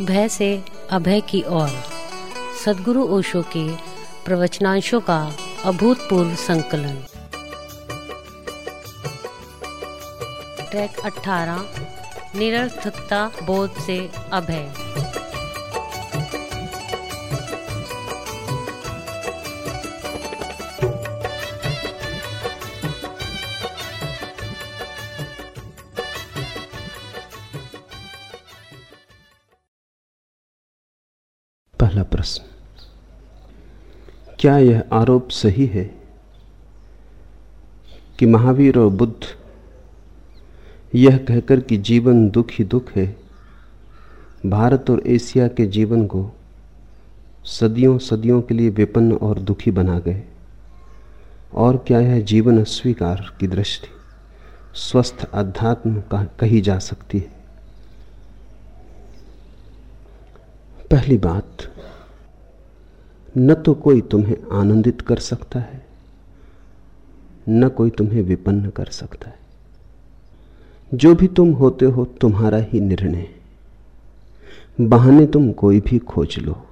भय से अभय की ओर। सदगुरु ओशो के प्रवचनांशों का अभूतपूर्व संकलन। ट्रैक 18 निरर्थकता बोध से अभय। क्या यह आरोप सही है कि महावीर और बुद्ध यह कहकर कि जीवन दुख ही दुख है? भारत और एशिया के जीवन को सदियों सदियों के लिए विपन्न और दुखी बना गए। और क्या यह जीवन अस्वीकार की दृष्टि स्वस्थ अध्यात्म कही जा सकती है? पहली बात न तो कोई तुम्हें आनंदित कर सकता है, न कोई तुम्हें विपन्न कर सकता है। जो भी तुम होते हो, तुम्हारा ही निर्णय बहाने तुम कोई भी खोज लो।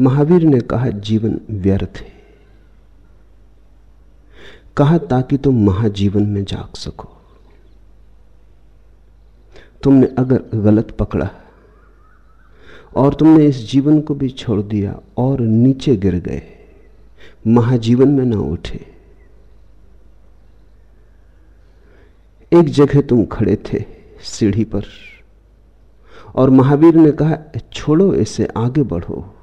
महावीर ने कहा, जीवन व्यर्थ है। कहा, ताकि तुम महाजीवन में जाग सको। तुमने अगर गलत पकड़ा और तुमने इस जीवन को भी छोड़ दिया और नीचे गिर गए। महाजीवन में ना उठे। एक जगह तुम खड़े थे सीढ़ी पर और महावीर ने कहा, छोड़ो इसे, आगे बढ़ो।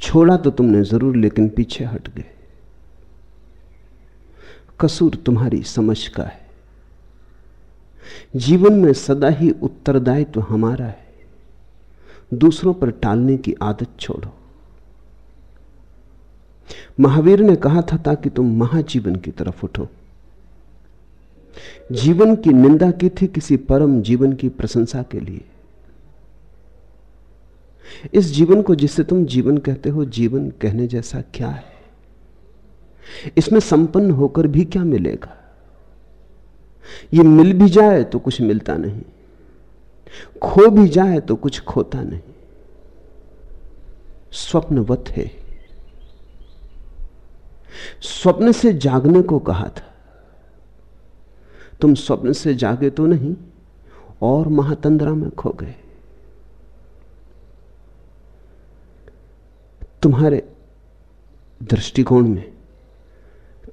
छोड़ा तो तुमने ज़रूर, लेकिन पीछे हट गए। कसूर तुम्हारी समझ का है। जीवन में सदा ही उत्तरदायित्व तो हमारा है। दूसरों पर टालने की आदत छोड़ो। महावीर ने कहा था ताकि तुम महाजीवन की तरफ़ उठो। जीवन की निंदा की थी किसी परम जीवन की प्रशंसा के लिए। इस जीवन को जिसे तुम जीवन कहते हो, जीवन कहने जैसा क्या है? इसमें संपन्न होकर भी क्या मिलेगा? ये मिल भी जाए तो कुछ मिलता नहीं। खो भी जाए तो कुछ खोता नहीं। स्वप्नवत है। स्वप्न से जागने को कहा था। तुम स्वप्न से जागे तो नहीं, और महातंद्रा में खो गए। तुम्हारे दृष्टिकोण में,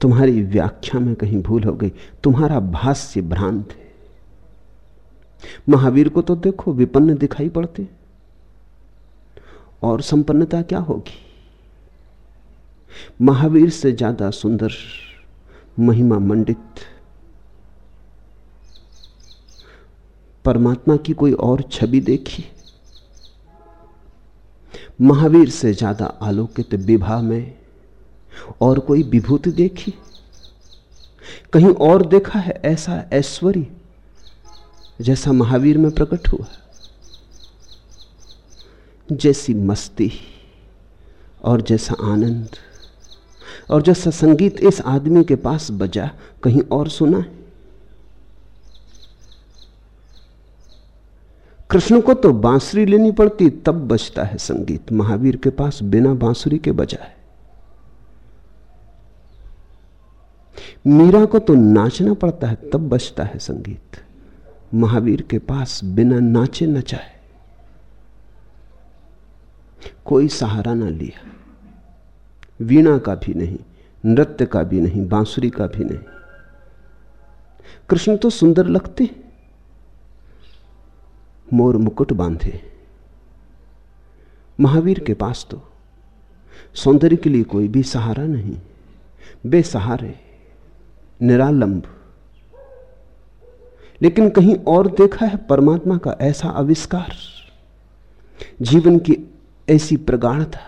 तुम्हारी व्याख्या में कहीं भूल हो गई। तुम्हारा भाष्य भ्रांत है। महावीर को तो देखो विपन्न दिखाई पड़ते और संपन्नता क्या होगी? महावीर से ज़्यादा सुंदर महिमा मंडित परमात्मा की कोई और छवि देखी? महावीर से ज़्यादा आलोकित विवाह में और कोई विभूति देखी? कहीं और देखा है ऐसा ऐश्वर्य? जैसा महावीर में प्रकट हुआ। जैसी मस्ती और जैसा आनंद और जैसा संगीत इस आदमी के पास बजा, कहीं और सुना है? कृष्ण को तो बांसुरी लेनी पड़ती, तब बजता है संगीत। महावीर के पास बिना बांसुरी के बजा है। मीरा को तो नाचना पड़ता है, तब बजता है संगीत। महावीर के पास बिना नाचे नचाए कोई सहारा ना लिया। वीणा का भी नहीं, नृत्य का भी नहीं, बांसुरी का भी नहीं। कृष्ण तो सुंदर लगते मोर मुकुट बांधे। महावीर के पास तो सौंदर्य के लिए कोई भी सहारा नहीं। बेसहारे, निरालंब। लेकिन कहीं और देखा है परमात्मा का ऐसा आविष्कार? जीवन की ऐसी प्रगाढ़ता,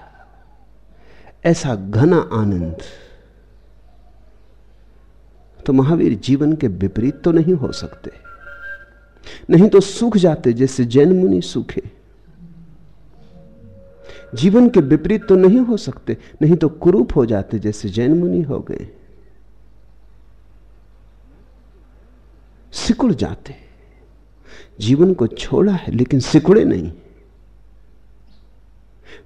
ऐसा घना आनंद। तो महावीर, जीवन के विपरीत तो नहीं हो सकते। नहीं तो सूख जाते जैसे जैन मुनि सूखे। जीवन के विपरीत तो नहीं हो सकते, नहीं तो कुरूप हो जाते जैसे जैन मुनि हो गए। सिकुड़ जाते जीवन को छोड़ा है, लेकिन सिकुड़े नहीं।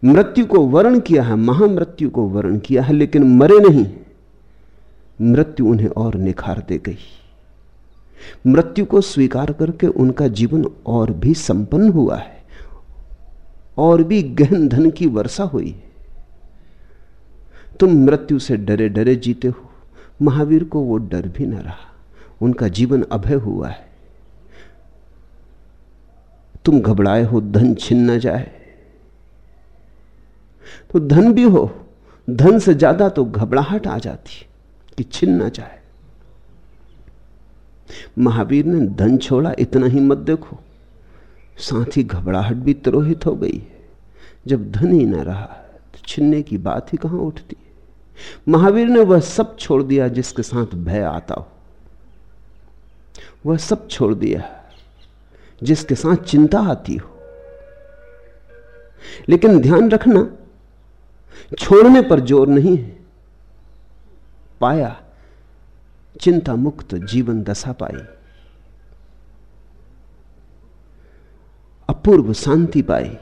मृत्यु को वर्ण किया है, महामृत्यु को वर्ण किया है, लेकिन मरे नहीं। मृत्यु उन्हें और निखार दे गई। मृत्यु को स्वीकार करके उनका जीवन और भी संपन्न हुआ है, और भी गहन धन की वर्षा हुई तुम मृत्यु से डरे डरे जीते हो, महावीर को वो डर भी न रहा। उनका जीवन अभय हुआ है। तुम घबराए हो, धन छिन न जाए। तो धन भी हो, धन से ज़्यादा तो घबराहट आ जाती कि छिन ना जाए। महावीर ने धन छोड़ा, इतना ही मत देखो। साथ ही घबराहट भी तिरोहित हो गई है। जब धन ही ना रहा तो छिनने की बात ही कहाँ उठती है? महावीर ने वह सब छोड़ दिया जिसके साथ भय आता हो। वह सब छोड़ दिया जिसके साथ चिंता आती हो। लेकिन ध्यान रखना, छोड़ने पर ज़ोर नहीं है। पाया, चिंता मुक्त जीवन दशा पाई। अपूर्व शांति पाई,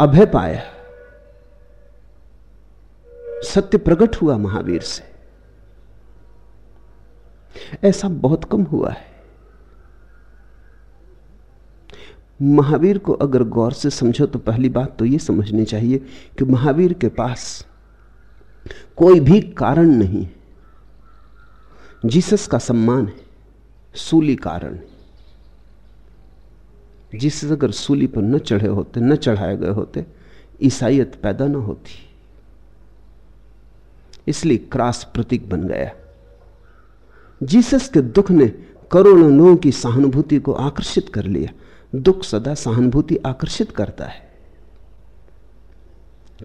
अभय पाया। सत्य प्रकट हुआ महावीर से। ऐसा बहुत कम हुआ है। महावीर को अगर गौर से समझो तो पहली बात तो यह समझनी चाहिए कि महावीर के पास कोई भी कारण नहीं है। जीसस का सम्मान है, सूली कारण है। जीसस अगर सूली पर न चढ़े होते, न चढ़ाए गए होते ईसाइत पैदा न होती। इसलिए क्रास प्रतीक बन गया। जीसस के दुख ने करोड़ों लोगों की सहानुभूति को आकर्षित कर लिया। दुख सदा सहानुभूति आकर्षित करता है।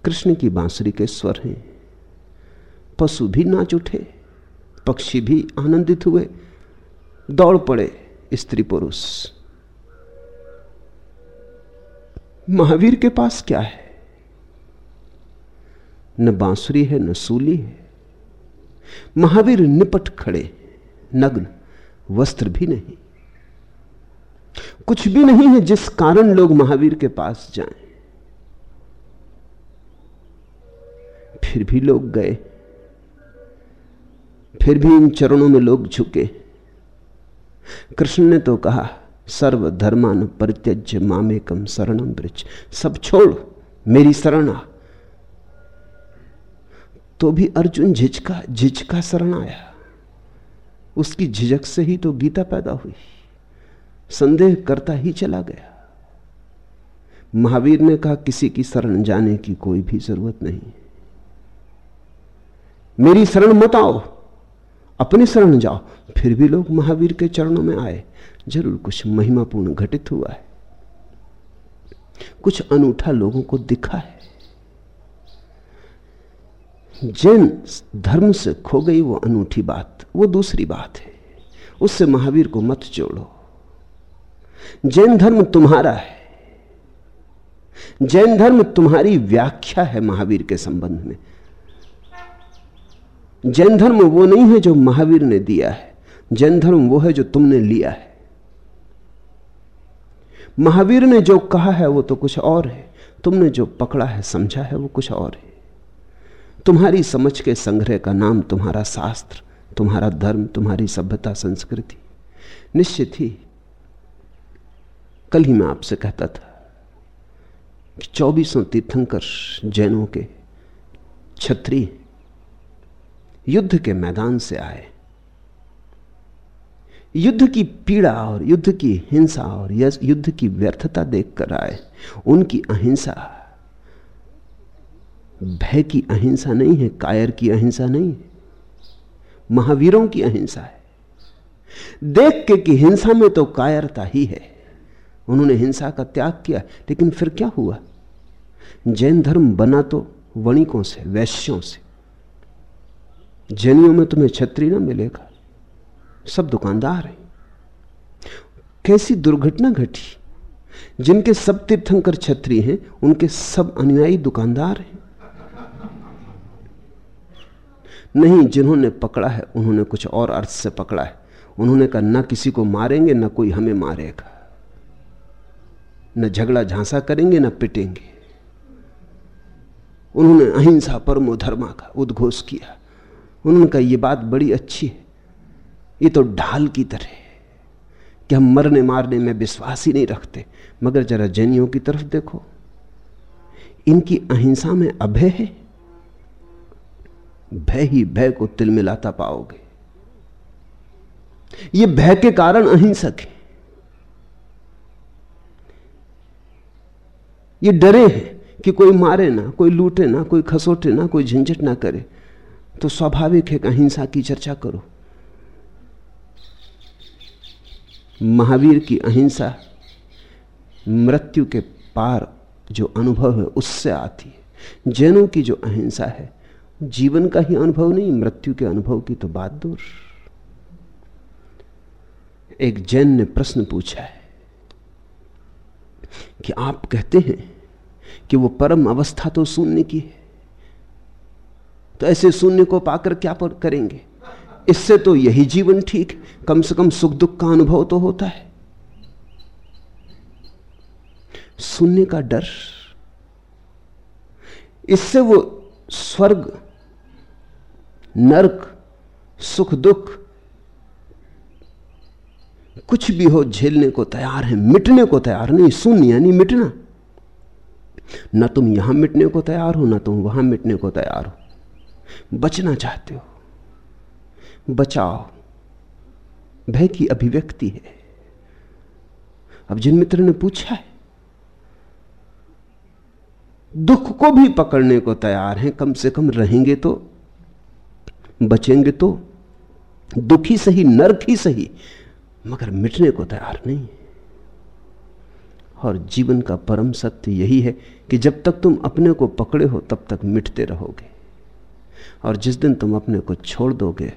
कृष्ण की बांसुरी के स्वर हैं। पशु भी नाच उठे, पक्षी भी आनंदित हुए, दौड़ पड़े स्त्री पुरुष। महावीर के पास क्या है? न बांसुरी है, न सूली है। महावीर निपट खड़े। नग्न, वस्त्र भी नहीं। कुछ भी नहीं है जिस कारण लोग महावीर के पास जाएँ। फिर भी लोग गए। फिर भी इन चरणों में लोग झुके। कृष्ण ने तो कहा सर्व धर्मान परित्यज्य मामेकम शरणम ब्रज सब छोड़, मेरी शरण आ। तो भी अर्जुन झिझका झिझका शरण आया। उसकी झिझक से ही तो गीता पैदा हुई। संदेह करता ही चला गया। महावीर ने कहा, किसी की शरण जाने की कोई भी ज़रूरत नहीं। मेरी शरण मत आओ, अपनी शरण जाओ। फिर भी लोग महावीर के चरणों में आए। ज़रूर कुछ महिमापूर्ण घटित हुआ है। कुछ अनूठा लोगों को दिखा है। जैन धर्म से खो गई वो अनूठी बात, वो दूसरी बात है। उससे महावीर को मत जोड़ो। जैन धर्म तुम्हारा है। जैन धर्म तुम्हारी व्याख्या है महावीर के संबंध में। जैन धर्म वो नहीं है जो महावीर ने दिया है। जैन धर्म वो है जो तुमने लिया है। महावीर ने जो कहा है वो तो कुछ और है। तुमने जो पकड़ा है, समझा है, वो कुछ और है। तुम्हारी समझ के संग्रह का नाम तुम्हारा शास्त्र, तुम्हारा धर्म, तुम्हारी सभ्यता, संस्कृति। निश्चित ही कल ही मैं आपसे कहता था कि चौबीसों तीर्थंकर जैनों के छत्री युद्ध के मैदान से आए। युद्ध की पीड़ा और युद्ध की हिंसा और युद्ध की व्यर्थता देखकर आए। उनकी अहिंसा भय की अहिंसा नहीं है, कायर की अहिंसा नहीं है, महावीरों की अहिंसा है। देख के कि हिंसा में तो कायरता ही है। उन्होंने हिंसा का त्याग किया, लेकिन फिर क्या हुआ? जैन धर्म बना तो वणिकों से, वैश्यों से। जैनियों में तुम्हें छत्री ना मिलेगा। सब दुकानदार हैं। कैसी दुर्घटना घटी? जिनके सब तीर्थंकर छत्री हैं, उनके सब अनुयायी दुकानदार हैं। नहीं, जिन्होंने पकड़ा है, उन्होंने कुछ और अर्थ से पकड़ा है। उन्होंने कहा, ना किसी को मारेंगे, ना कोई हमें मारेगा। न झगड़ा झांसा करेंगे, न पिटेंगे। उन्होंने अहिंसा परमो धर्मा का उद्घोष किया। उन्होंने कहा यह बात बड़ी अच्छी है। ये तो ढाल की तरह है कि हम मरने मारने में विश्वास ही नहीं रखते। मगर जरा जैनियों की तरफ़ देखो। इनकी अहिंसा में अभय है। भय ही भय को तिलमिलाता पाओगे। ये भय के कारण अहिंसक है। ये डरे हैं कि कोई मारे ना, कोई लूटे ना, कोई खसोटे ना, कोई झंझट ना करे तो स्वाभाविक है अहिंसा की चर्चा करो। महावीर की अहिंसा मृत्यु के पार जो अनुभव है, उससे आती है। जैनों की जो अहिंसा है जीवन का ही अनुभव नहीं, मृत्यु के अनुभव की तो बात दूर। एक जैन ने प्रश्न पूछा है कि आप कहते हैं कि वो परम अवस्था तो शून्य की है तो ऐसे शून्य को पाकर क्या पर करेंगे? इससे तो यही जीवन ठीक कम से कम सुख दुख का अनुभव तो होता है। शून्य का डर, इससे वो स्वर्ग नरक, सुख, दुख, कुछ भी हो, झेलने को तैयार है, मिटने को तैयार नहीं शून्य यानी मिटना। ना तुम यहाँ मिटने को तैयार हो, ना तुम वहाँ मिटने को तैयार हो। बचना चाहते हो। बचाओ। भय की अभिव्यक्ति है। अब जिन मित्र ने पूछा है, दुख को भी पकड़ने को तैयार हैं, कम से कम रहेंगे तो बचेंगे तो दुखी सही, नर्क ही सही, मगर मिटने को तैयार नहीं। और जीवन का परम सत्य यही है कि जब तक तुम अपने को पकड़े हो, तब तक मिटते रहोगे। और जिस दिन तुम अपने को छोड़ दोगे,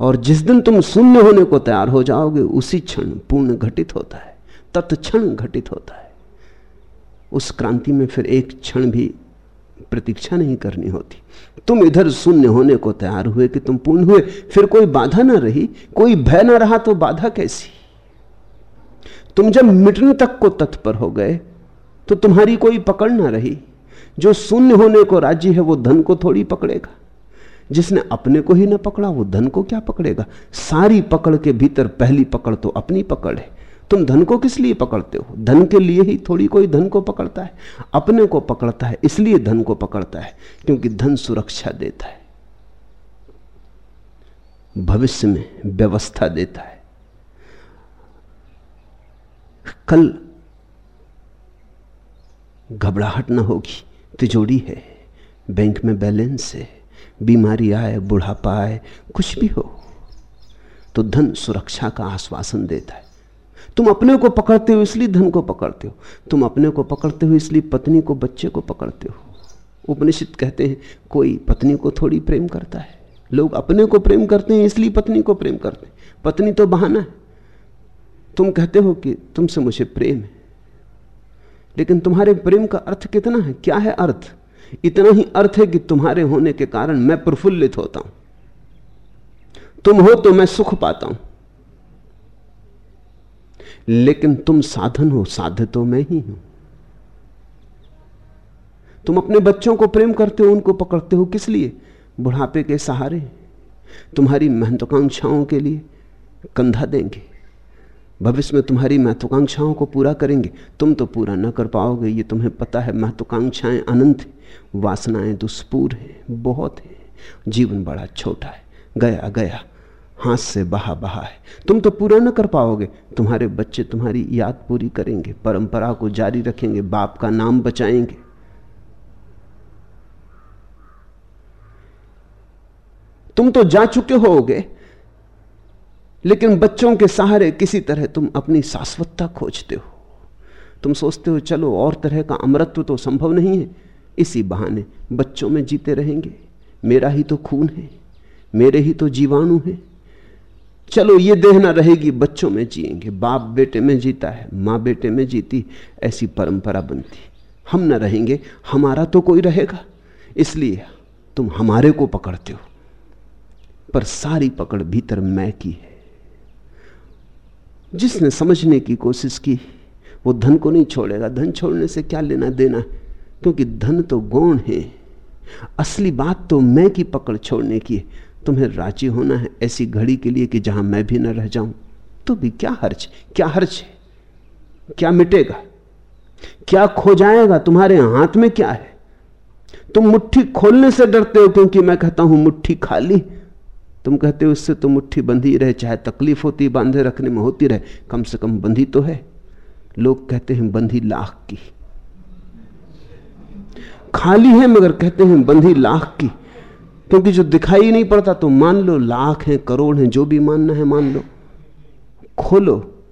और जिस दिन तुम शून्य होने को तैयार हो जाओगे, उसी क्षण पूर्ण घटित होता है, तत्क्षण घटित होता है। उस क्रांति में फिर एक क्षण भी प्रतीक्षा नहीं करनी होती। तुम इधर शून्य होने को तैयार हुए कि तुम पूर्ण हुए, फिर कोई बाधा ना रही, कोई भय ना रहा तो बाधा कैसी? तुम जब मिटने तक को तत्पर हो गए तो तुम्हारी कोई पकड़ ना रही। जो शून्य होने को राज़ी है, वो धन को थोड़ी पकड़ेगा। जिसने अपने को ही ना पकड़ा, वो धन को क्या पकड़ेगा? सारी पकड़ के भीतर पहली पकड़ तो अपनी पकड़ है। तुम धन को किस लिए पकड़ते हो? धन के लिए ही थोड़ी कोई धन को पकड़ता है। अपने को पकड़ता है, इसलिए धन को पकड़ता है, क्योंकि धन सुरक्षा देता है। भविष्य में व्यवस्था देता है। कल घबराहट ना होगी, तिजोरी है, बैंक में बैलेंस है, बीमारी आए, बुढ़ापा आए, कुछ भी हो तो धन सुरक्षा का आश्वासन देता है। तुम अपने को पकड़ते हो इसलिए धन को पकड़ते हो। तुम अपने को पकड़ते हो इसलिए पत्नी को बच्चे को पकड़ते हो। उपनिषद कहते हैं, कोई पत्नी को थोड़ी प्रेम करता है। लोग अपने को प्रेम करते हैं इसलिए पत्नी को प्रेम करते हैं। पत्नी तो बहाना है। तुम कहते हो कि तुमसे मुझे प्रेम है। लेकिन तुम्हारे प्रेम का अर्थ कितना है? क्या है अर्थ? इतना ही अर्थ है कि तुम्हारे होने के कारण मैं प्रफुल्लित होता हूँ। तुम हो तो मैं सुख पाता हूँ। लेकिन तुम साधन हो साध्य तो मैं ही हूँ। तुम अपने बच्चों को प्रेम करते हो, उनको पकड़ते हो किस लिए? बुढ़ापे के सहारे। तुम्हारी महत्वाकांक्षाओं के लिए कंधा देंगे। भविष्य में तुम्हारी महत्वाकांक्षाओं को पूरा करेंगे। तुम तो पूरा न कर पाओगे, ये तुम्हें पता है। महत्वाकांक्षाएँ अनंत वासनाएँ दुष्पूर हैं, बहुत है। जीवन बड़ा छोटा है, गया गया। हाथ से बहा बहा है। तुम तो पूरा न कर पाओगे। तुम्हारे बच्चे तुम्हारी याद पूरी करेंगे, परंपरा को जारी रखेंगे, बाप का नाम बचाएँगे। तुम तो जा चुके होगे, लेकिन बच्चों के सहारे किसी तरह तुम अपनी शाश्वतता खोजते हो। तुम सोचते हो, चलो, और तरह का अमरत्व तो संभव नहीं है। इसी बहाने बच्चों में जीते रहेंगे। मेरा ही तो खून है। मेरे ही तो जीवाणु है। चलो ये देहना रहेगी, बच्चों में जिएँगे, बाप बेटे में जीता है, माँ बेटे में जीती, ऐसी परंपरा बनती। हम ना रहेंगे, हमारा तो कोई रहेगा। इसलिए तुम हमारे को पकड़ते हो, पर सारी पकड़ भीतर मैं की है। जिसने समझने की कोशिश की, वो धन को नहीं छोड़ेगा। धन छोड़ने से क्या लेना देना क्योंकि धन तो गौण है। असली बात तो मैं की पकड़ छोड़ने की है। तुम्हें राज़ी होना है ऐसी घड़ी के लिए कि जहाँ मैं भी न रह जाऊँ? तो भी क्या हर्ज क्या हर्ज है? क्या मिटेगा? क्या खो जाएगा? तुम्हारे हाथ में क्या है? तुम मुट्ठी खोलने से डरते हो क्योंकि मैं कहता हूँ मुट्ठी खाली तुम कहते हो, इससे तो मुट्ठी बंधी रहे, चाहे तकलीफ़ होती, बांधे रखने में होती रहे, कम से कम बंधी तो है। लोग कहते हैं, बंधी लाख की। खाली है, मगर कहते हैं, बंधी लाख की। क्योंकि जो दिखाई नहीं पड़ता तो मान लो, लाख है, करोड़ है, जो भी मानना है मान लो। खोलो।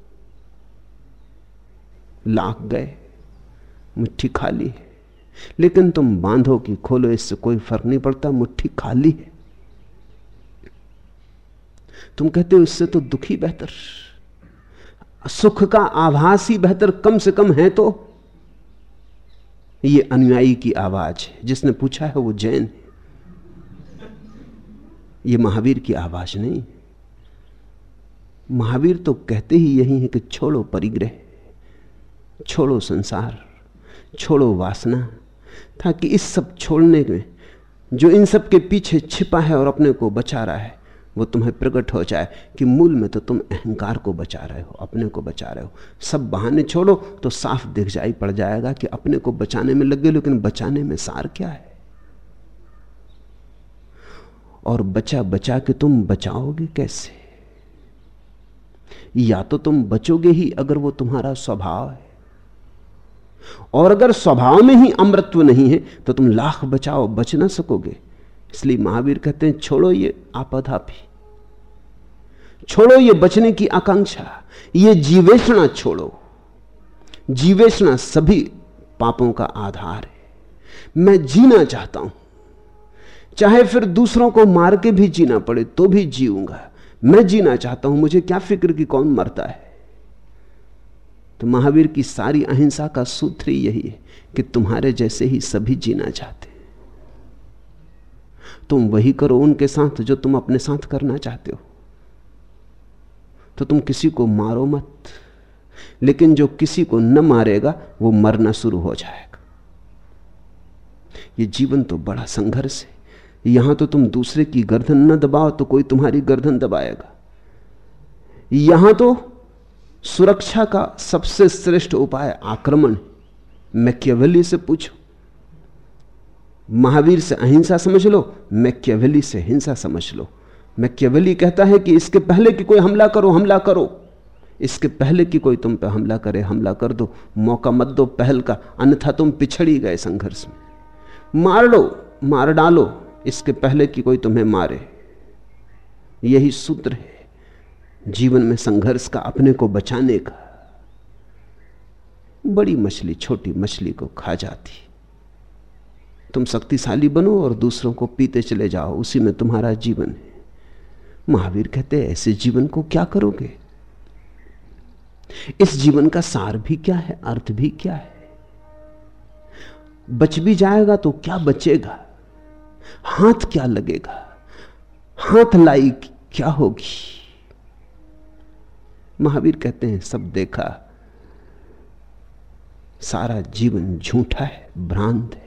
लाख गए, मुट्ठी खाली है। लेकिन तुम बांधो कि खोलो, इससे कोई फ़र्क नहीं पड़ता, मुट्ठी खाली है। तुम कहते हो, इससे तो दुखी बेहतर। सुख का आभास ही बेहतर, कम से कम है तो। ये अनुयायी की आवाज़ है। जिसने पूछा है, वो जैन है। ये महावीर की आवाज़ नहीं। महावीर तो कहते ही यही है कि छोड़ो परिग्रह, छोड़ो संसार, छोड़ो वासना, ताकि इस सब छोड़ने में जो इन सब के पीछे छिपा है और अपने को बचा रहा है, वो तुम्हें प्रकट हो जाए कि मूल में तो तुम अहंकार को बचा रहे हो, अपने को बचा रहे हो। सब बहाने छोड़ो तो साफ़ दिख जाई पड़ जाएगा कि अपने को बचाने में लग गए, लेकिन बचाने में सार क्या है? और बचा बचा के तुम बचाओगे कैसे? या तो तुम बचोगे ही अगर वो तुम्हारा स्वभाव है। और अगर स्वभाव में ही अमृत्व नहीं है तो तुम लाख बचाओ, बच ना सकोगे। इसलिए महावीर कहते हैं, छोड़ो ये आपदापी छोड़ो ये बचने की आकांक्षा। ये जीवेषणा छोड़ो। जीवेषणा सभी पापों का आधार है। मैं जीना चाहता हूँ। चाहे फिर दूसरों को मार के भी जीना पड़े तो भी जीऊँगा। मैं जीना चाहता हूँ, मुझे क्या फ़िक्र कि कौन मरता है? तो महावीर की सारी अहिंसा का सूत्र यही है कि तुम्हारे जैसे ही सभी जीना चाहते। तुम वही करो उनके साथ जो तुम अपने साथ करना चाहते हो। तो तुम किसी को मारो मत, लेकिन जो किसी को न मारेगा, वो मरना शुरू हो जाएगा। ये जीवन तो बड़ा संघर्ष है। यहाँ तो तुम दूसरे की गर्दन न दबाओ तो कोई तुम्हारी गर्दन दबाएगा। यहाँ तो सुरक्षा का सबसे श्रेष्ठ उपाय आक्रमण मैक्यावेली से पूछो। महावीर से अहिंसा समझ लो, मैक्यावेली से हिंसा समझ लो। मैक्यावेली कहता है कि इसके पहले कि कोई हमला करो हमला करो। इसके पहले कि कोई तुम पे हमला करे, हमला कर दो। मौका मत दो पहल का, अन्यथा तुम पिछड़ी गए संघर्ष में। मार लो, मार डालो। इसके पहले कि कोई तुम्हें मारे। यही सूत्र है, जीवन में संघर्ष का अपने को बचाने का। बड़ी मछली, छोटी मछली को खा जाती। तुम शक्तिशाली बनो और दूसरों को पीते चले जाओ, उसी में तुम्हारा जीवन है। महावीर कहते हैं, ऐसे जीवन को क्या करोगे? इस जीवन का सार भी क्या है, अर्थ भी क्या है? बच भी जाएगा तो क्या बचेगा? हाथ क्या लगेगा? हाथ लाई क्या होगी? महावीर कहते हैं, सब देखा, सारा जीवन झूठा है, भ्रांत है।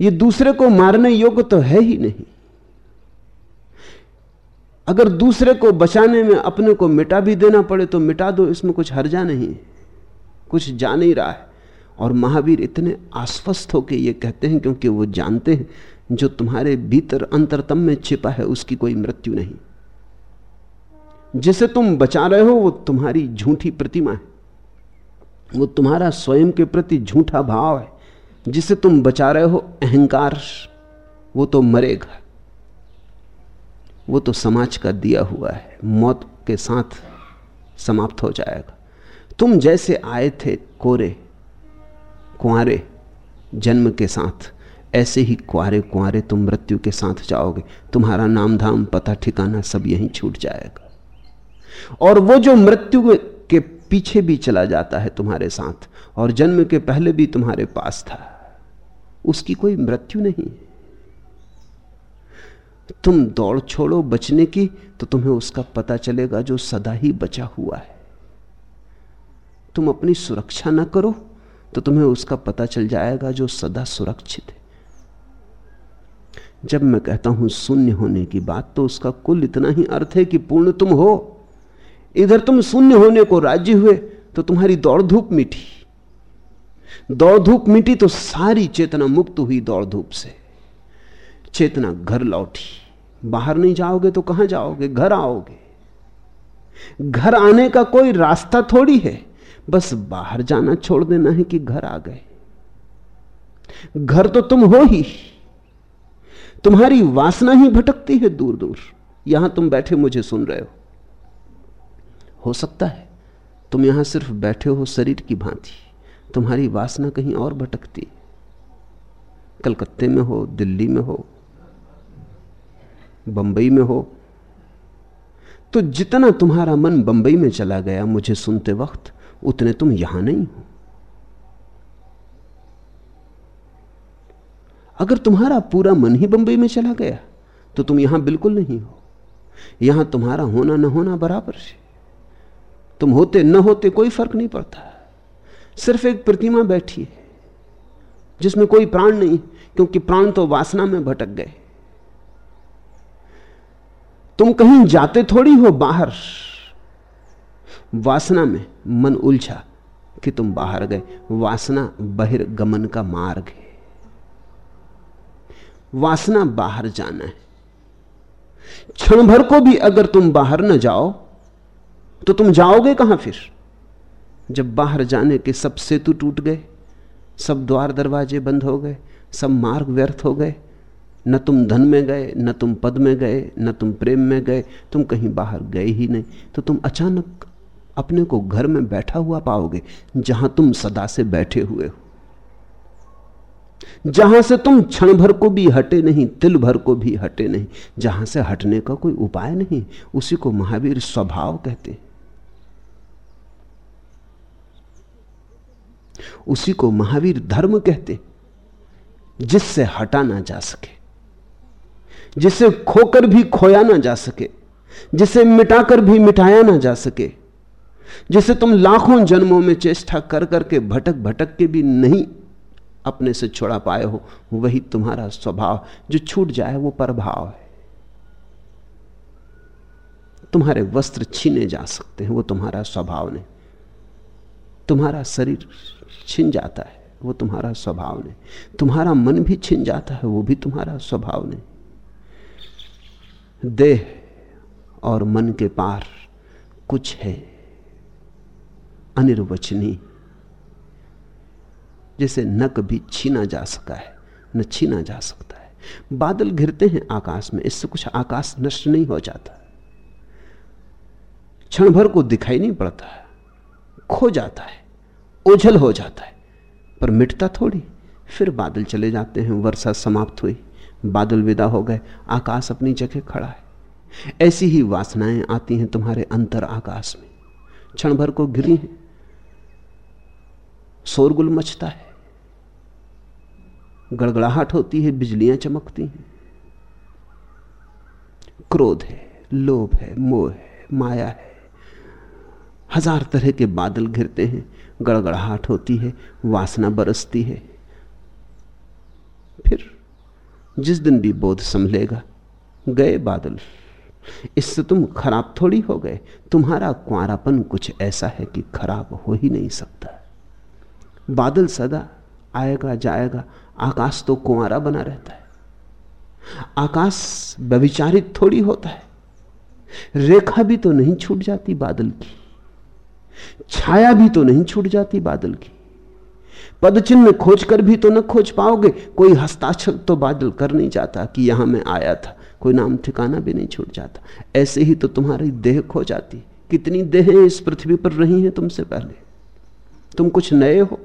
ये दूसरे को मारने योग्य तो है ही नहीं। अगर दूसरे को बचाने में अपने को मिटा भी देना पड़े तो मिटा दो, इसमें कुछ हर्जा नहीं कुछ जा नहीं रहा है। और महावीर इतने आश्वस्त होकर ये कहते हैं क्योंकि वो जानते हैं, जो तुम्हारे भीतर अंतरतम में छिपा है, उसकी कोई मृत्यु नहीं। जिसे तुम बचा रहे हो, वो तुम्हारी झूठी प्रतिमा है। वो तुम्हारा स्वयं के प्रति झूठा भाव है। जिसे तुम बचा रहे हो, अहंकार, वो तो मरेगा। वो तो समाज का दिया हुआ है। मौत के साथ समाप्त हो जाएगा। तुम जैसे आए थे कोरे कुआरे जन्म के साथ। ऐसे ही कुआरे कुआरे तुम मृत्यु के साथ जाओगे। तुम्हारा नाम धाम पता, ठिकाना सब यहीं छूट जाएगा। और वो जो मृत्यु के पीछे भी चला जाता है तुम्हारे साथ, और जन्म के पहले भी तुम्हारे पास था, उसकी कोई मृत्यु नहीं। तुम दौड़ छोड़ो बचने की तो तुम्हें उसका पता चलेगा जो सदा ही बचा हुआ है। तुम अपनी सुरक्षा ना करो तो तुम्हें उसका पता चल जाएगा जो सदा सुरक्षित है। जब मैं कहता हूँ शून्य होने की बात तो उसका कुल इतना ही अर्थ है कि पूर्ण तुम हो। इधर तुम शून्य होने को राज्य हुए तो तुम्हारी दौड़ धूप मिटी। दौड़ धूप मिटी तो सारी चेतना मुक्त हुई दौड़ धूप से। चेतना घर लौटी। बाहर नहीं जाओगे तो कहाँ जाओगे? घर आओगे। घर आने का कोई रास्ता थोड़ी है। बस बाहर जाना छोड़ देना है कि घर आ गए। घर तो तुम हो ही। तुम्हारी वासना ही भटकती है दूर दूर यहाँ तुम बैठे मुझे सुन रहे हो। हो सकता है तुम यहाँ सिर्फ़ बैठे हो शरीर की भांति। तुम्हारी वासना कहीं और भटकती। कलकत्ते में हो, दिल्ली में हो, बंबई में हो तो जितना तुम्हारा मन बंबई में चला गया मुझे सुनते वक्त उतने तुम यहाँ नहीं हो। अगर तुम्हारा पूरा मन ही बंबई में चला गया तो तुम यहाँ बिल्कुल नहीं हो। यहाँ तुम्हारा होना न होना बराबर है। तुम होते न होते कोई फ़र्क नहीं पड़ता। सिर्फ़ एक प्रतिमा बैठी है, जिसमें कोई प्राण नहीं, क्योंकि प्राण तो वासना में भटक गए। तुम कहीं जाते थोड़ी हो बाहर। वासना में मन उलझा कि तुम बाहर गए। वासना बहिर्गमन का मार्ग है। वासना बाहर जाना है। क्षण भर को भी अगर तुम बाहर न जाओ तो तुम जाओगे कहाँ फिर? जब बाहर जाने के सब सेतु टूट गए, सब द्वार दरवाजे बंद हो गए, सब मार्ग व्यर्थ हो गए, न तुम धन में गए, न तुम पद में गए, न तुम प्रेम में गए, तुम कहीं बाहर गए ही नहीं तो तुम अचानक अपने को घर में बैठा हुआ पाओगे, जहाँ तुम सदा से बैठे हुए हो। जहाँ से तुम क्षण भर को भी हटे नहीं, तिल भर को भी हटे नहीं, जहाँ से हटने का कोई उपाय नहीं, उसी को महावीर स्वभाव कहते उसी को महावीर धर्म कहते जिससे हटा ना जा सके, जिसे खोकर भी खोया ना जा सके, जिसे मिटाकर भी मिटाया ना जा सके जिसे तुम लाखों जन्मों में चेष्टा कर करके भटक भटक के भी नहीं अपने से छुड़ा पाए हो, वही तुम्हारा स्वभाव। जो छूट जाए वो प्रभाव है। तुम्हारे वस्त्र छीने जा सकते हैं, वो तुम्हारा स्वभाव नहीं। तुम्हारा शरीर छिन जाता है, वो तुम्हारा स्वभाव नहीं। तुम्हारा मन भी छिन जाता है, वो भी तुम्हारा स्वभाव नहीं। देह और मन के पार कुछ है। अनिर्वचनीय। जिसे न कभी छीना जा सका है, न छीना जा सकता है। बादल घिरते हैं आकाश में, इससे कुछ आकाश नष्ट नहीं हो जाता। क्षण भर को दिखाई नहीं पड़ता है। खो जाता है, ओझल हो जाता है, पर मिटता थोड़ी। फिर बादल चले जाते हैं, वर्षा समाप्त हुई, बादल विदा हो गए, आकाश अपनी जगह खड़ा है। ऐसी ही वासनाएँ आती हैं तुम्हारे अंतर आकाश में। क्षण भर को गिरी हैं शोरगुल मचता है। गड़गड़ाहट होती है, बिजलियाँ चमकती हैं। क्रोध है, लोभ है, मोह है, माया है। हज़ार तरह के बादल घिरते हैं, गड़गड़ाहट होती है, वासना बरसती है। फिर जिस दिन भी बोध संभलेगा, गए बादल। इससे तुम खराब थोड़ी हो गए, तुम्हारा कुआरापन कुछ ऐसा है कि खराब हो ही नहीं सकता। बादल सदा आएगा, जाएगा। आकाश तो कुआरा बना रहता है। आकाश व्यविचारित थोड़ी होता है। रेखा भी तो नहीं छूट जाती बादल की। छाया भी तो नहीं छूट जाती बादल की। पद चिन्ह खोज कर भी तो न खोज पाओगे। कोई हस्ताक्षर तो बादल कर नहीं जाता कि यहाँ मैं आया था। कोई नाम ठिकाना भी नहीं छूट जाता। ऐसे ही तो तुम्हारी देह खो जाती। कितनी देहें इस पृथ्वी पर रही हैं तुमसे पहले? तुम कुछ नए हो?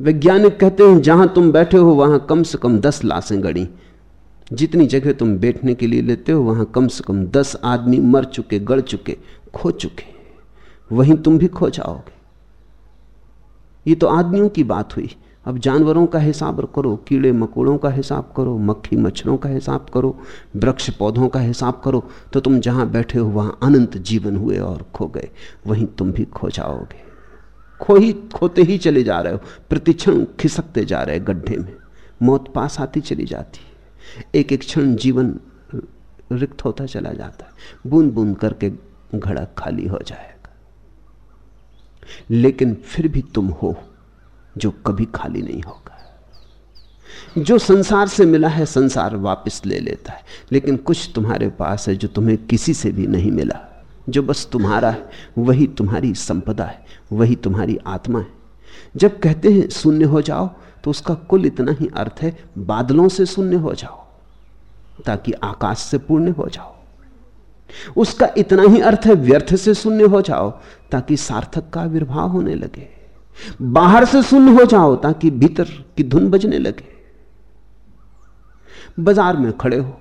वैज्ञानिक कहते हैं, जहाँ तुम बैठे हो, वहाँ कम से कम दस लाशें गड़ी जितनी जगह तुम बैठने के लिए लेते हो, वहाँ कम से कम दस आदमी मर चुके गड़ चुके, खो चुके वहीं तुम भी खो जाओगे। ये तो आदमियों की बात हुई। अब जानवरों का हिसाब करो, कीड़े मकोड़ों का हिसाब करो, मक्खी मच्छरों का हिसाब करो, वृक्ष पौधों का हिसाब करो तो तुम जहाँ बैठे हो, वहाँ अनंत जीवन हुए और खो गए। वहीं तुम भी खो जाओगे। खो ही खोते ही चले जा रहे हो। प्रतिक्षण खिसकते जा रहे गड्ढे में। मौत पास आती चली जाती एक एक क्षण जीवन रिक्त होता चला जाता है। बूंद बूंद करके घड़ा खाली हो जाएगा। लेकिन फिर भी तुम हो जो कभी खाली नहीं होगा। जो संसार से मिला है, संसार वापस ले लेता है। लेकिन कुछ तुम्हारे पास है जो तुम्हें किसी से भी नहीं मिला। जो बस तुम्हारा है, वही तुम्हारी संपदा है, वही तुम्हारी आत्मा है। जब कहते हैं, शून्य हो जाओ तो उसका कुल इतना ही अर्थ है, बादलों से शून्य हो जाओ, ताकि आकाश से पूर्ण हो जाओ। उसका इतना ही अर्थ है, व्यर्थ से शून्य हो जाओ, ताकि सार्थक का आविर्भाव होने लगे। बाहर से शून्य हो जाओ, ताकि भीतर की धुन बजने लगे। बाज़ार में खड़े हो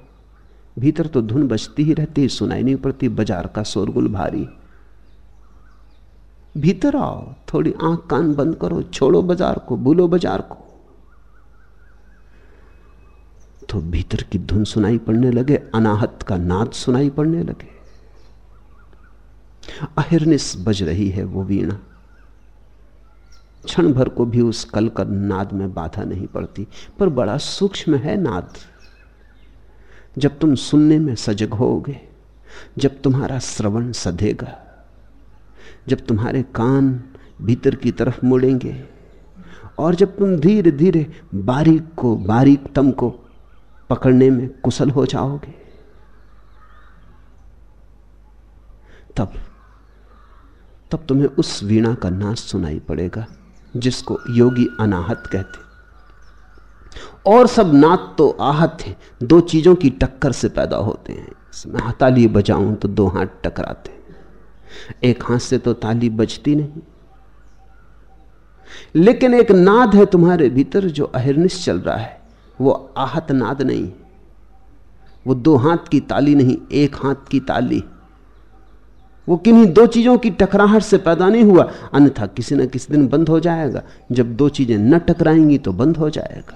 भीतर तो धुन बजती ही रहती है सुनाई नहीं पड़ती, बाज़ार का शोरगुल भारी। भीतर आओ, थोड़ी आँख कान बंद करो, छोड़ो बाज़ार को, भूलो बाज़ार को। तो भीतर की धुन सुनाई पड़ने लगे, अनाहत का नाद सुनाई पड़ने लगे। अहिर्निस बज रही है वो वीणा। क्षण भर को भी उस कल कर नाद में बाधा नहीं पड़ती, पर बड़ा सूक्ष्म है नाद। जब तुम सुनने में सजग होगे, जब तुम्हारा श्रवण सधेगा, जब तुम्हारे कान भीतर की तरफ़ मुड़ेंगे, और जब तुम धीरे धीरे बारीक को बारीक तम को पकड़ने में कुशल हो जाओगे, तब तब तुम्हें उस वीणा का नाश सुनाई पड़ेगा, जिसको योगी अनाहत कहते और सब नाद तो आहत है। दो चीज़ों की टक्कर से पैदा होते हैं। मैं हताली बजाऊं तो दो हाथ टकराते हैं। एक हाथ से तो ताली बजती नहीं। लेकिन एक नाद है तुम्हारे भीतर जो अहिर्निश चल रहा है। वो आहत नाद नहीं वो दो हाथ की ताली नहीं, एक हाथ की ताली। वो किन्हीं दो चीज़ों की टकराहट से पैदा नहीं हुआ। अन्यथा किसी न किसी दिन बंद हो जाएगा। जब दो चीज़ें न टकराएँगी तो बंद हो जाएगा।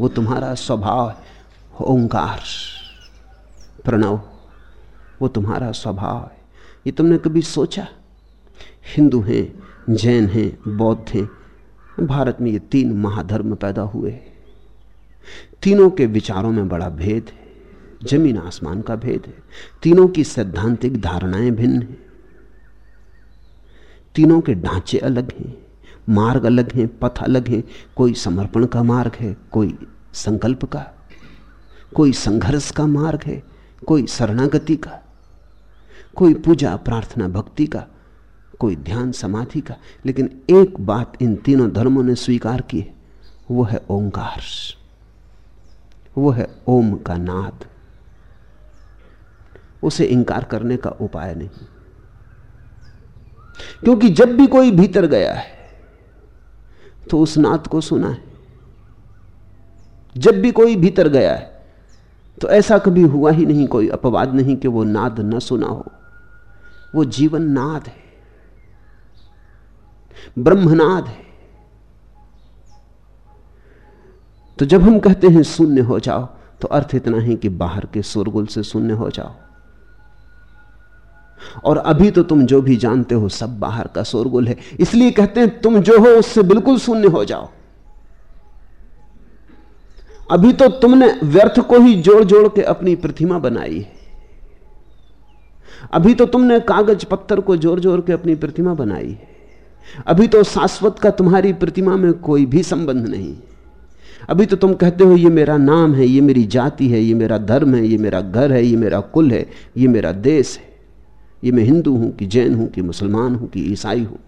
वो तुम्हारा स्वभाव है, ओंकार। प्रणव, वो तुम्हारा स्वभाव है। ये तुमने कभी सोचा? हिंदू हैं, जैन हैं, बौद्ध हैं, भारत में ये तीन महाधर्म पैदा हुए तीनों के विचारों में बड़ा भेद है, ज़मीन आसमान का भेद है। तीनों की सैद्धांतिक धारणाएँ भिन्न हैं। तीनों के ढांचे अलग हैं। मार्ग अलग हैं, पथ अलग हैं, कोई समर्पण का मार्ग है, कोई संकल्प का, कोई संघर्ष का मार्ग है, कोई शरणागति का, कोई पूजा प्रार्थना भक्ति का, कोई ध्यान समाधि का। लेकिन एक बात इन तीनों धर्मों ने स्वीकार की है, वो है ओंकार। वो है ओम का नाद। उसे इंकार करने का उपाय नहीं। क्योंकि जब भी कोई भीतर गया है तो उस नाद को सुना है। जब भी कोई भीतर गया है तो ऐसा कभी हुआ ही नहीं, कोई अपवाद नहीं कि वो नाद न सुना हो। वो जीवन नाद है। ब्रह्मनाद है। तो जब हम कहते हैं, शून्य हो जाओ तो अर्थ इतना है कि बाहर के शोरगुल से शून्य हो जाओ। और अभी तो तुम जो भी जानते हो सब बाहर का शोरगुल है। इसलिए कहते हैं, तुम जो हो उससे बिल्कुल शून्य हो जाओ। अभी तो तुमने व्यर्थ को ही जोड़ जोड़ के अपनी प्रतिमा बनाई है। अभी तो तुमने कागज़ पत्थर को जोड़ जोड़ के अपनी प्रतिमा बनाई है। अभी तो शाश्वत का तुम्हारी प्रतिमा में कोई भी संबंध नहीं। अभी तो तुम कहते हो, ये मेरा नाम है, ये मेरी जाति है, ये मेरा धर्म है, ये मेरा घर है, ये मेरा कुल है, ये मेरा देश है। ये मैं हिंदू हूँ कि जैन हूँ कि मुसलमान हूँ कि ईसाई हूँ,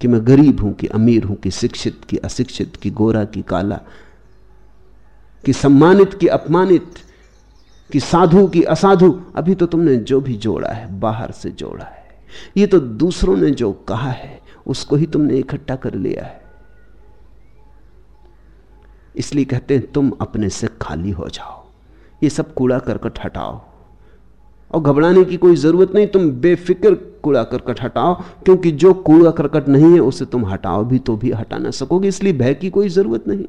कि मैं गरीब हूँ कि अमीर हूँ कि शिक्षित, कि अशिक्षित, कि गोरा, कि काला, कि सम्मानित, कि अपमानित, कि साधु, कि असाधु। अभी तो तुमने जो भी जोड़ा है, बाहर से जोड़ा है। ये तो दूसरों ने जो कहा है, उसको ही तुमने इकट्ठा कर लिया है। इसलिए कहते हैं, तुम अपने से खाली हो जाओ। ये सब कूड़ा करकट हटाओ। और घबराने की कोई ज़रूरत नहीं, तुम बेफिक्र कूड़ा करकट हटाओ, क्योंकि जो कूड़ा करकट नहीं है, उसे तुम हटाओ भी तो भी हटा ना सकोगे, इसलिए भय की कोई ज़रूरत नहीं।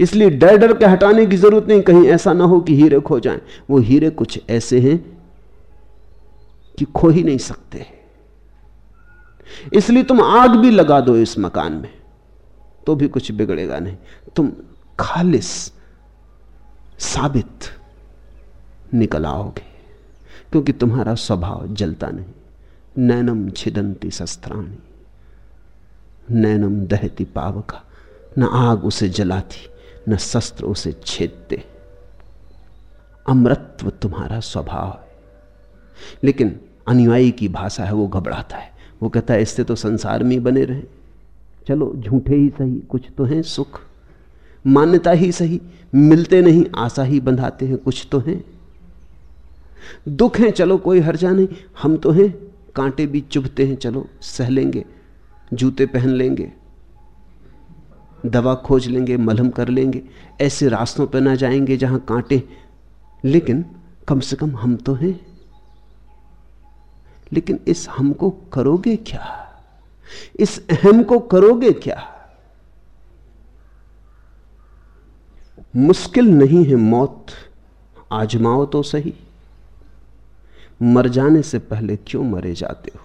इसलिए डर डर के हटाने की ज़रूरत नहीं, कहीं ऐसा ना हो कि हीरे खो जाएँ। वो हीरे कुछ ऐसे हैं कि खो ही नहीं सकते। इसलिए तुम आग भी लगा दो इस मकान में तो भी कुछ बिगड़ेगा नहीं। तुम खालिस, साबित। निकल आओगे, क्योंकि तुम्हारा स्वभाव जलता नहीं। नैनम छिदंती शस्त्राणी, नैनम दहती पावका, न आग उसे जलाती, न शस्त्र उसे छेदते। अमृतत्व तुम्हारा स्वभाव है। लेकिन अनुयायी की भाषा है, वो घबराता है। वो कहता है, इससे तो संसार में बने रहे। चलो, झूठे ही सही, कुछ तो हैं सुख। मान्यता ही सही, मिलते नहीं, आशा ही बंधाते हैं, कुछ तो हैं। दुख है, चलो, कोई हर्जा नहीं। हम तो हैं, कांटे भी चुभते हैं, चलो, सह लेंगे, जूते पहन लेंगे, दवा खोज लेंगे, मलहम कर लेंगे, ऐसे रास्तों पर ना जाएँगे जहाँ कांटे। लेकिन कम से कम हम तो हैं। लेकिन इस हमको करोगे क्या? इस अहम को करोगे क्या? मुश्किल नहीं है मौत, आजमाओ तो सही। मर जाने से पहले क्यों मरे जाते हो?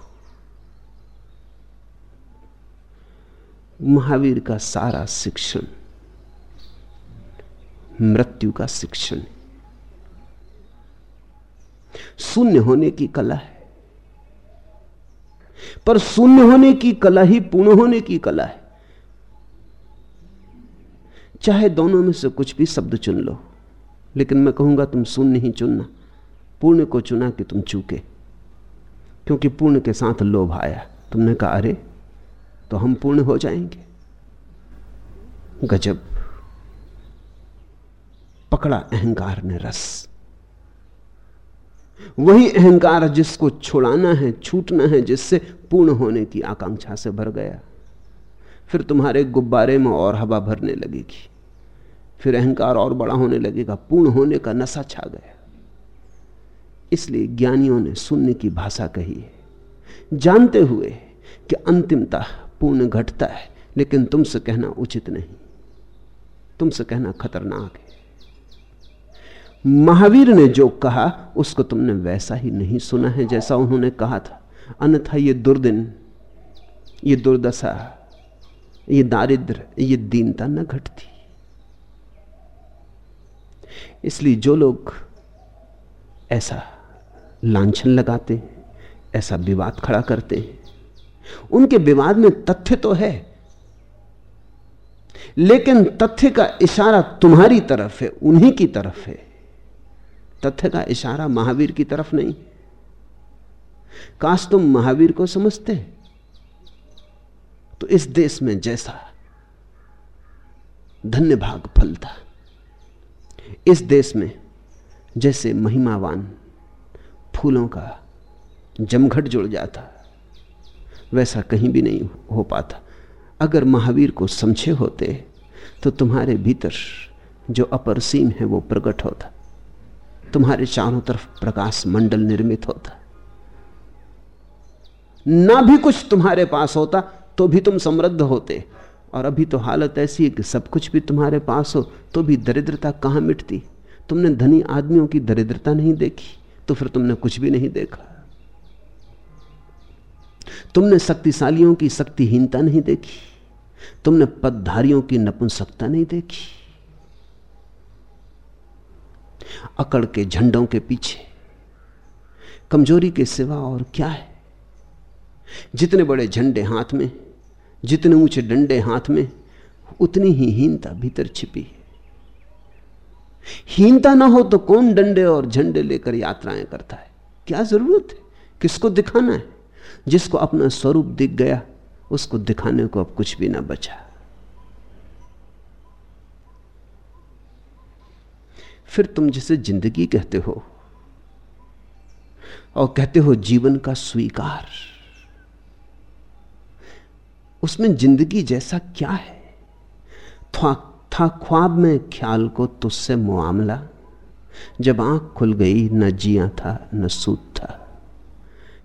महावीर का सारा शिक्षण, मृत्यु का शिक्षण शून्य होने की कला है। पर शून्य होने की कला ही पूर्ण होने की कला है। चाहे दोनों में से कुछ भी शब्द चुन लो, लेकिन मैं कहूँगा तुम शून्य ही चुनना। पूर्ण को चुना कि तुम चूके। क्योंकि पूर्ण के साथ लोभ आया। तुमने कहा, अरे तो हम पूर्ण हो जाएँगे। गजब। पकड़ा अहंकार ने रस। वही अहंकार जिसको छुड़ाना है, छूटना है, जिससे पूर्ण होने की आकांक्षा से भर गया, फिर तुम्हारे गुब्बारे में और हवा भरने लगेगी। फिर अहंकार और बड़ा होने लगेगा। पूर्ण होने का नशा छा गया। इसलिए ज्ञानियों ने शून्य की भाषा कही है। जानते हुए कि अंतिमता पूर्ण घटता है, लेकिन तुमसे कहना उचित नहीं। तुमसे कहना खतरनाक है। महावीर ने जो कहा, उसको तुमने वैसा ही नहीं सुना है जैसा उन्होंने कहा था। अन्यथा ये दुर्दिन, ये दुर्दशा, ये दारिद्र, ये दीनता न घटती। इसलिए जो लोग ऐसा लांछन लगाते हैं, ऐसा विवाद खड़ा करते हैं। उनके विवाद में तथ्य तो है, लेकिन तथ्य का इशारा तुम्हारी तरफ़ है, उन्हीं की तरफ़ है। तथ्य का इशारा महावीर की तरफ़ नहीं। काश तुम महावीर को समझते। तो इस देश में जैसा धन्य भाग फलता, इस देश में जैसे महिमावान फूलों का जमघट जुड़ जाता। वैसा कहीं भी नहीं हो पाता। अगर महावीर को समझे होते तो तुम्हारे भीतर जो अपरसीम है, वो प्रकट होता। तुम्हारे चारों तरफ़ प्रकाश मंडल निर्मित होता। ना भी कुछ तुम्हारे पास होता तो भी तुम समृद्ध होते। और अभी तो हालत ऐसी है कि सब कुछ भी तुम्हारे पास हो तो भी दरिद्रता कहाँ मिटती? तुमने धनी आदमियों की दरिद्रता नहीं देखी। तो फिर तुमने कुछ भी नहीं देखा। तुमने शक्तिशालियों की शक्तिहीनता नहीं देखी। तुमने पदधारियों की नपुंसकता नहीं देखी। अकड़ के झंडों के पीछे, कमज़ोरी के सिवा और क्या है? जितने बड़े झंडे हाथ में, जितने ऊँचे डंडे हाथ में, उतनी ही हीनता भीतर छिपी है। हीनता ना हो तो कौन डंडे और झंडे लेकर यात्राएँ करता है? क्या ज़रूरत है? किसको दिखाना है? जिसको अपना स्वरूप दिख गया उसको दिखाने को अब कुछ भी ना बचा। फिर तुम जिसे ज़िंदगी कहते हो और कहते हो जीवन का स्वीकार उसमें ज़िंदगी जैसा क्या है? था, था ख्वाब में ख्याल को तुझसे मामला जब आँख खुल गई, न जिया था, न सूत था।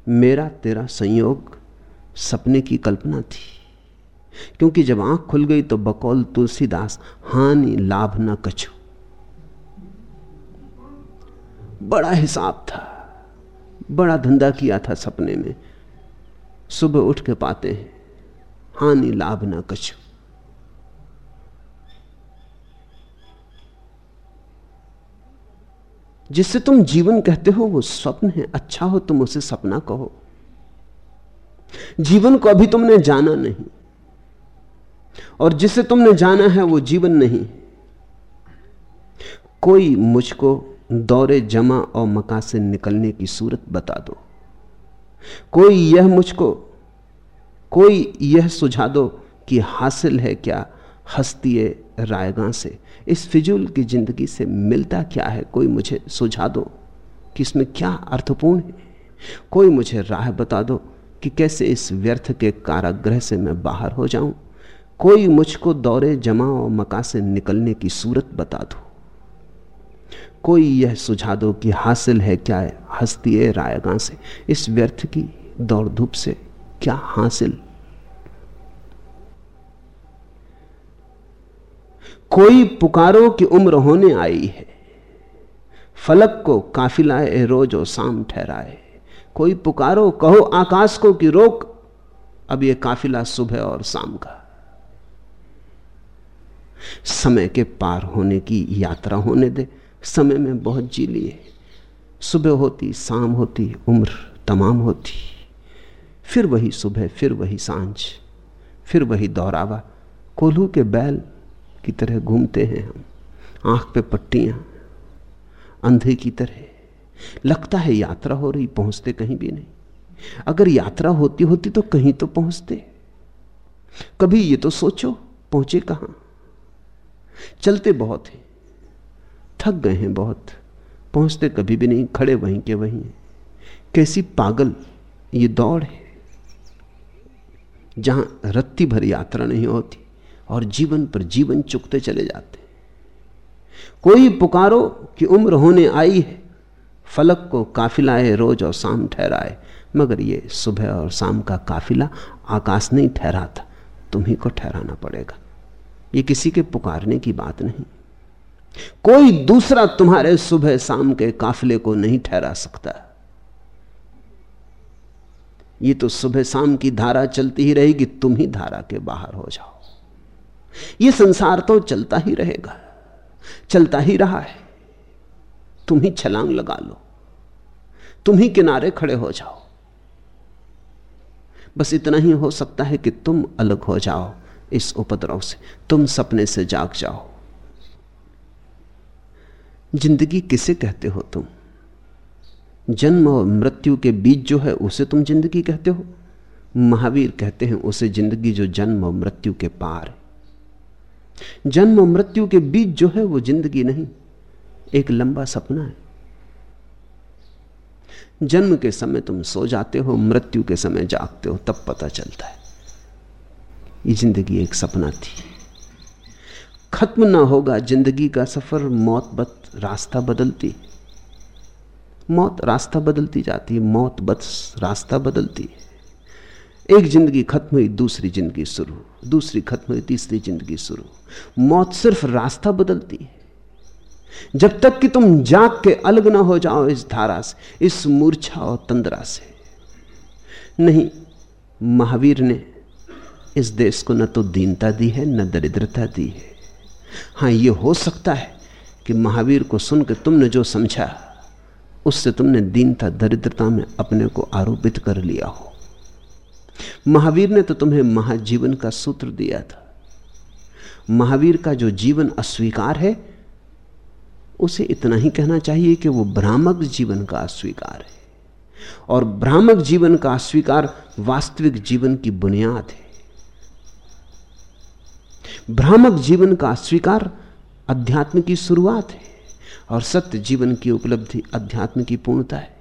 मेरा तेरा संयोग सपने की कल्पना थी। क्योंकि जब आँख खुल गई तो बकौल तुलसीदास, हानि लाभ न कछु। बड़ा हिसाब था। बड़ा धंधा किया था सपने में। सुबह उठ के पाते हैं, हानि लाभ न कछु। जिससे तुम जीवन कहते हो, वो स्वप्न है। अच्छा हो, तुम उसे सपना कहो। जीवन को अभी तुमने जाना नहीं। और जिसे तुमने जाना है, वो जीवन नहीं। कोई मुझको दौरे जमा और मका से निकलने की सूरत बता दो। कोई यह मुझको, कोई यह सुझा दो कि हासिल है क्या हस्ती रायगा से। इस फिजूल की ज़िंदगी से मिलता क्या है? कोई मुझे सुझा दो कि इसमें क्या अर्थपूर्ण है? कोई मुझे राह बता दो कि कैसे इस व्यर्थ के कारागृह से मैं बाहर हो जाऊँ? कोई मुझको दौरे जमा और मका से निकलने की सूरत बता दो। कोई यह सुझा दो कि हासिल है क्या हस्ती रायगा से। इस व्यर्थ की दौड़ धूप से क्या हासिल कोई पुकारो की उम्र होने आई है। फलक को काफिलाए, रोज और शाम ठहराए। कोई पुकारो, कहो आकाश को कि रोक, अब यह काफिला सुबह और शाम का। समय के पार होने की यात्रा होने दे। समय में बहुत जी लिए। सुबह होती, शाम होती, उम्र तमाम होती। फिर वही सुबह, फिर वही साँझ, फिर वही दौरावा। कोल्हू के बैल की तरह घूमते हैं हम। आँख पे पट्टियाँ, अंधे की तरह। लगता है यात्रा हो रही, पहुँचते कहीं भी नहीं। अगर यात्रा होती होती तो कहीं तो पहुँचते। कभी ये तो सोचो, पहुँचे कहाँ? चलते बहुत हैं, थक गए हैं बहुत। पहुँचते कभी भी नहीं, खड़े वहीं के वहीं कैसी पागल ये दौड़ है, जहाँ रत्ती भर यात्रा नहीं होती। और जीवन पर जीवन चुकते चले जाते कोई पुकारो कि उम्र होने आई है, फलक को काफिलाए रोज और शाम ठहराए, मगर ये सुबह और शाम का काफिला आकाश नहीं ठहराता तुम्ही को ठहराना पड़ेगा। ये किसी के पुकारने की बात नहीं। कोई दूसरा तुम्हारे सुबह शाम के काफिले को नहीं ठहरा सकता। ये तो सुबह शाम की धारा चलती ही रहेगी, तुम ही धारा के बाहर हो जाओ। ये संसार तो चलता ही रहेगा, चलता ही रहा है। तुम ही छलांग लगा लो, तुम ही किनारे खड़े हो जाओ। बस इतना ही हो सकता है कि तुम अलग हो जाओ इस उपद्रव से, तुम सपने से जाग जाओ। ज़िंदगी किसे कहते हो तुम? जन्म और मृत्यु के बीच जो है, उसे तुम ज़िंदगी कहते हो? महावीर कहते हैं, उसे ज़िंदगी जो जन्म और मृत्यु के पार है जन्म मृत्यु के बीच जो है वो ज़िंदगी नहीं, एक लंबा सपना है। जन्म के समय तुम सो जाते हो, मृत्यु के समय जागते हो, तब पता चलता है। ये ज़िंदगी एक सपना थी। खत्म ना होगा ज़िंदगी का सफ़र, मौत बत रास्ता बदलती। मौत रास्ता बदलती जाती है, मौत बस रास्ता बदलती है। एक ज़िंदगी खत्म हुई, दूसरी ज़िंदगी शुरू। दूसरी खत्म हुई, तीसरी ज़िंदगी शुरू मौत सिर्फ़ रास्ता बदलती है। जब तक कि तुम जाग के अलग ना हो जाओ इस धारा से, इस मूर्छा और तंद्रा से। नहीं, महावीर ने इस देश को न तो दीनता दी है, न दरिद्रता दी है। हाँ ये हो सकता है कि महावीर को सुनकर तुमने जो समझा, उससे तुमने दीनता, दरिद्रता में अपने को आरोपित कर लिया हो। महावीर ने तो तुम्हें महाजीवन का सूत्र दिया था। महावीर का जो जीवन अस्वीकार है, उसे इतना ही कहना चाहिए कि वो भ्रामक जीवन का अस्वीकार है। और भ्रामक जीवन का अस्वीकार वास्तविक जीवन की बुनियाद है। भ्रामक जीवन का अस्वीकार अध्यात्म की शुरुआत है और सत्य जीवन की उपलब्धि अध्यात्म की पूर्णता है।